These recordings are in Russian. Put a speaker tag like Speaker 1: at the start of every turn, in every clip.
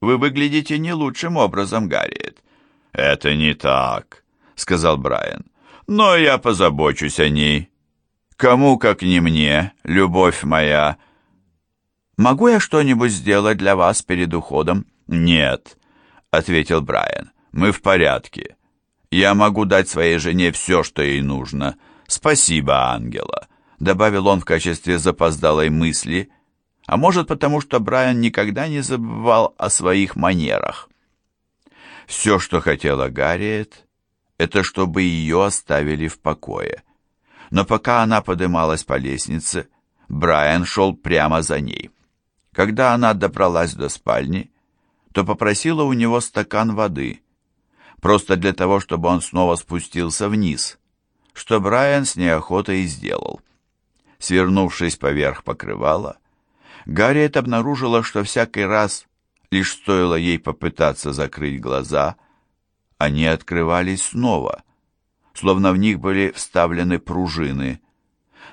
Speaker 1: вы выглядите не лучшим образом, Гарриет». «Это не так», — сказал Брайан. «Но я позабочусь о ней. Кому, как не мне, любовь моя». «Могу я что-нибудь сделать для вас перед уходом?» «Нет», — ответил Брайан. «Мы в порядке. Я могу дать своей жене все, что ей нужно. Спасибо, Ангела», — добавил он в качестве запоздалой мысли, а может потому, что Брайан никогда не забывал о своих манерах. Все, что хотела Гарриет, это чтобы ее оставили в покое. Но пока она подымалась по лестнице, Брайан шел прямо за ней. Когда она добралась до спальни, то попросила у него стакан воды, просто для того, чтобы он снова спустился вниз, что Брайан с неохотой сделал. Свернувшись поверх покрывала, Гарриет обнаружила, что всякий раз, лишь стоило ей попытаться закрыть глаза, они открывались снова, словно в них были вставлены пружины.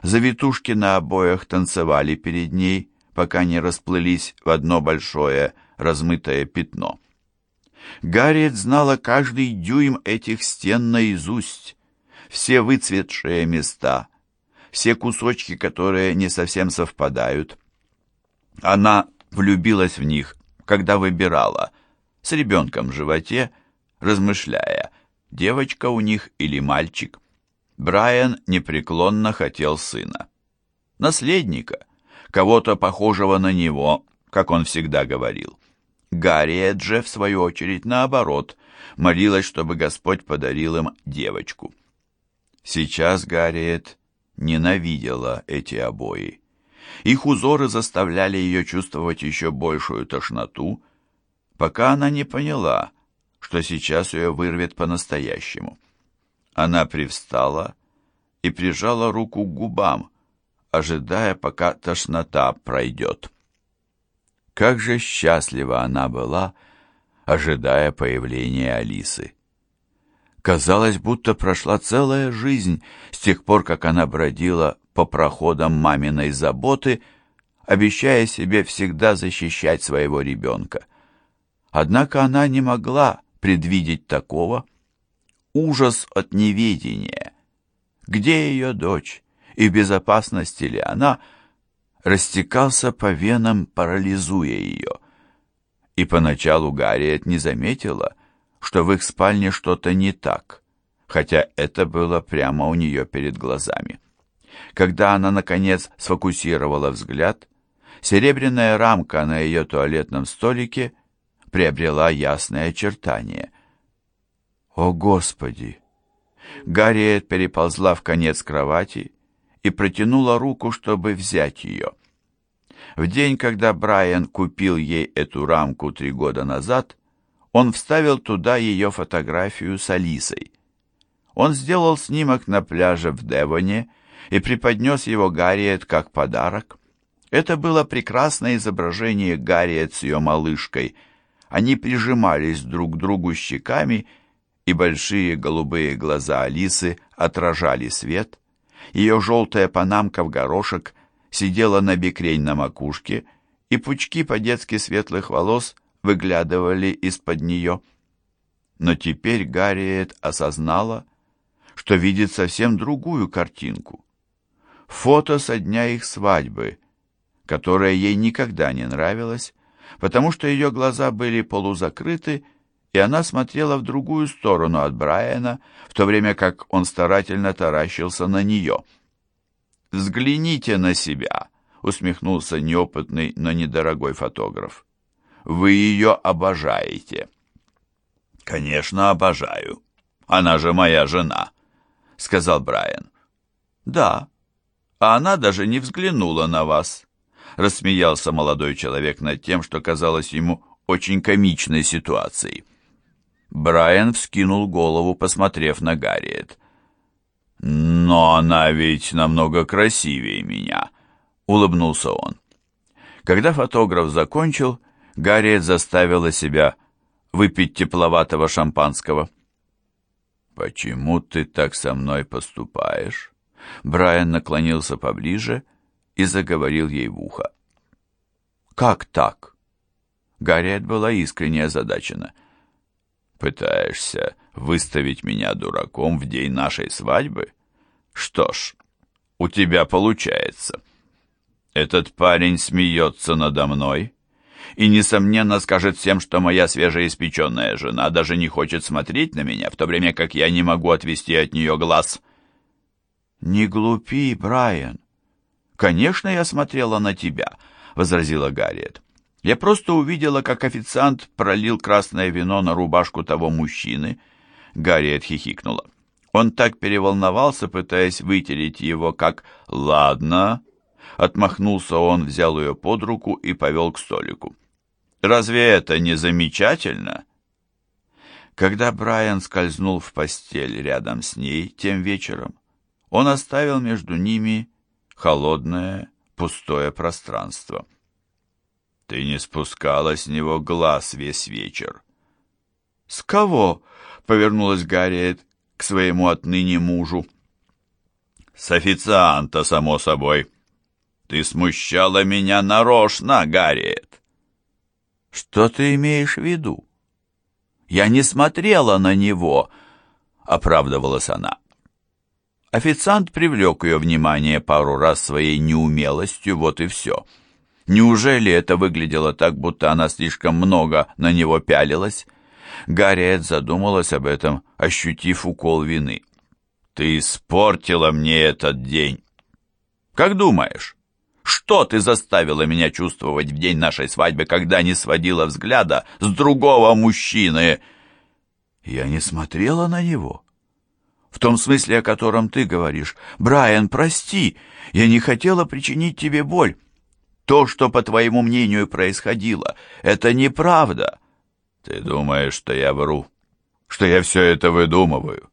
Speaker 1: Завитушки на обоях танцевали перед ней, пока не расплылись в одно большое размытое пятно. Гарриет знала каждый дюйм этих стен наизусть, все выцветшие места, все кусочки, которые не совсем совпадают. Она влюбилась в них, когда выбирала, с ребенком в животе, размышляя, девочка у них или мальчик. Брайан непреклонно хотел сына. Наследника, кого-то похожего на него, как он всегда говорил. Гарриет же, в свою очередь, наоборот, молилась, чтобы Господь подарил им девочку. Сейчас Гарриет ненавидела эти обои. Их узоры заставляли ее чувствовать еще большую тошноту, пока она не поняла, что сейчас ее вырвет по-настоящему. Она привстала и прижала руку к губам, ожидая, пока тошнота пройдет. Как же счастлива она была, ожидая появления Алисы. Казалось, будто прошла целая жизнь с тех пор, как она бродила по проходам маминой заботы, обещая себе всегда защищать своего ребенка. Однако она не могла предвидеть такого. Ужас от неведения. Где ее дочь? И в безопасности ли она — растекался по венам, парализуя ее. И поначалу Гарриет не заметила, что в их спальне что-то не так, хотя это было прямо у нее перед глазами. Когда она, наконец, сфокусировала взгляд, серебряная рамка на ее туалетном столике приобрела ясное очертание. «О, Господи!» Гарриет переползла в конец кровати и протянула руку, чтобы взять ее. В день, когда Брайан купил ей эту рамку три года назад, он вставил туда ее фотографию с Алисой. Он сделал снимок на пляже в Девоне и преподнес его Гарриет как подарок. Это было прекрасное изображение Гарриет с ее малышкой. Они прижимались друг к другу щеками, и большие голубые глаза Алисы отражали свет. Ее желтая панамка в горошек сидела на бекрень на макушке, и пучки по-детски светлых волос выглядывали из-под нее. Но теперь Гарриет осознала, что видит совсем другую картинку. Фото со дня их свадьбы, которое ей никогда не нравилось, потому что ее глаза были полузакрыты, и она смотрела в другую сторону от Брайана, в то время как он старательно таращился на нее. «Взгляните на себя», — усмехнулся неопытный, но недорогой фотограф. «Вы ее обожаете». «Конечно, обожаю. Она же моя жена», — сказал Брайан. «Да, а она даже не взглянула на вас», — рассмеялся молодой человек над тем, что казалось ему очень комичной ситуацией. Брайан вскинул голову, посмотрев на Гарриет. «Но она ведь намного красивее меня», — улыбнулся он. Когда фотограф закончил, Гарриет заставила себя выпить тепловатого шампанского. «Почему ты так со мной поступаешь?» Брайан наклонился поближе и заговорил ей в ухо. «Как так? Гарриет была искренне озадачена. «Пытаешься выставить меня дураком в день нашей свадьбы? Что ж, у тебя получается. Этот парень смеется надо мной и, несомненно, скажет всем, что моя свежеиспеченная жена даже не хочет смотреть на меня, в то время как я не могу отвести от нее глаз». «Не глупи, Брайан. Конечно, я смотрела на тебя», — возразила Гарриет. «Я просто увидела, как официант пролил красное вино на рубашку того мужчины». Гарриет хихикнула. Он так переволновался, пытаясь вытереть его, как «Ладно». Отмахнулся он, взял ее под руку и повел к столику. «Разве это не замечательно?» Когда Брайан скользнул в постель рядом с ней тем вечером, он оставил между ними холодное, пустое пространство. Ты не спускала с него глаз весь вечер. «С кого?» — повернулась Гарриет к своему отныне мужу. «С официанта, само собой. Ты смущала меня нарочно, Гарриет». «Что ты имеешь в виду?» «Я не смотрела на него», — оправдывалась она. Официант привлек ее внимание пару раз своей неумелостью, вот и все. Неужели это выглядело так, будто она слишком много на него пялилась? Гарриет задумалась об этом, ощутив укол вины. «Ты испортила мне этот день!» «Как думаешь, что ты заставила меня чувствовать в день нашей свадьбы, когда не сводила взгляда с другого мужчины?» «Я не смотрела на него», в том смысле, о котором ты говоришь. Брайан, прости, я не хотела причинить тебе боль. То, что, по твоему мнению, происходило, это неправда. Ты думаешь, что я вру, что я все это выдумываю?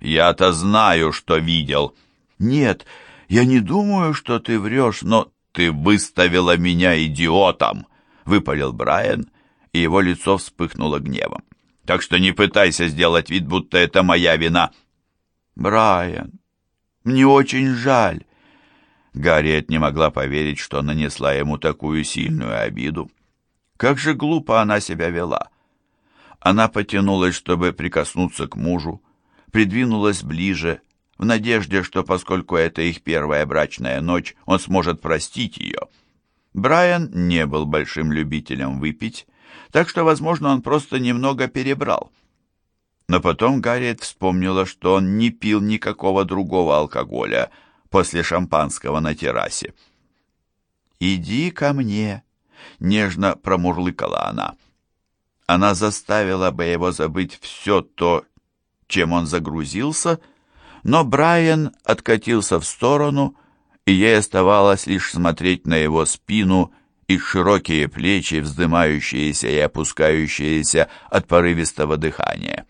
Speaker 1: Я-то знаю, что видел. Нет, я не думаю, что ты врешь, но ты выставила меня идиотом, выпалил Брайан, и его лицо вспыхнуло гневом. Так что не пытайся сделать вид, будто это моя вина. «Брайан, мне очень жаль». Гарриет не могла поверить, что нанесла ему такую сильную обиду. Как же глупо она себя вела. Она потянулась, чтобы прикоснуться к мужу, придвинулась ближе, в надежде, что поскольку это их первая брачная ночь, он сможет простить ее. Брайан не был большим любителем выпить, так что, возможно, он просто немного перебрал. Но потом Гарриет вспомнила, что он не пил никакого другого алкоголя после шампанского на террасе. «Иди ко мне», — нежно промурлыкала она. Она заставила бы его забыть все то, чем он загрузился, но Брайан откатился в сторону, и ей оставалось лишь смотреть на его спину и широкие плечи, вздымающиеся и опускающиеся от порывистого дыхания.